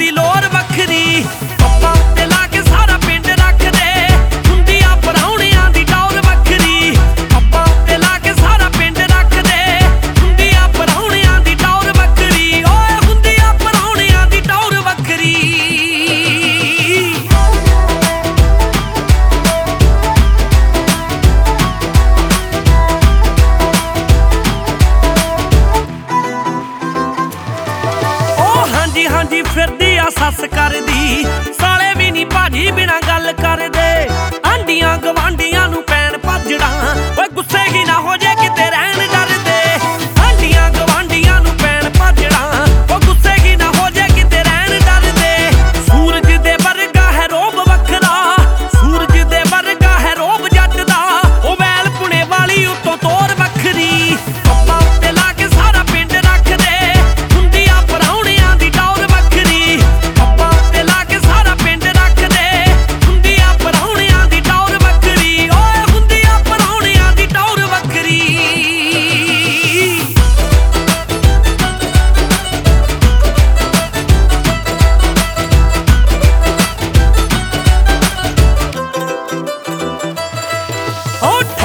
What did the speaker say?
ਦੀ ਲੋਰ ਵੱਖਰੀ। ਪੱਪਾ ਤੇ ਕੇ ਸਾਰਾ ਪਿੰਡ ਰੱਖਦੇ। ਹੁੰਦੀ ਆ ਦੀ ਟੌਰ ਵੱਖਰੀ। ਪੱਪਾ ਤੇ ਕੇ ਸਾਰਾ ਪਿੰਡ ਰੱਖਦੇ। ਹੁੰਦੀ ਆ ਦੀ ਟੌਰ ਵੱਖਰੀ। ਓਏ ਹੁੰਦੀ ਆ ਦੀ ਟੌਰ ਵੱਖਰੀ। ਓ, ਹਾਂਜੀ ਹਾਂਜੀ, ਫਿਰਦੀ ਸੱਸ ਕਰਦੀ। ਸਾਲੇ ਵੀ ਨਹੀਂ ਭਾਜੀ ਬਿਨਾ ਗੱਲ ਕਰਦੇ। ¡Oh,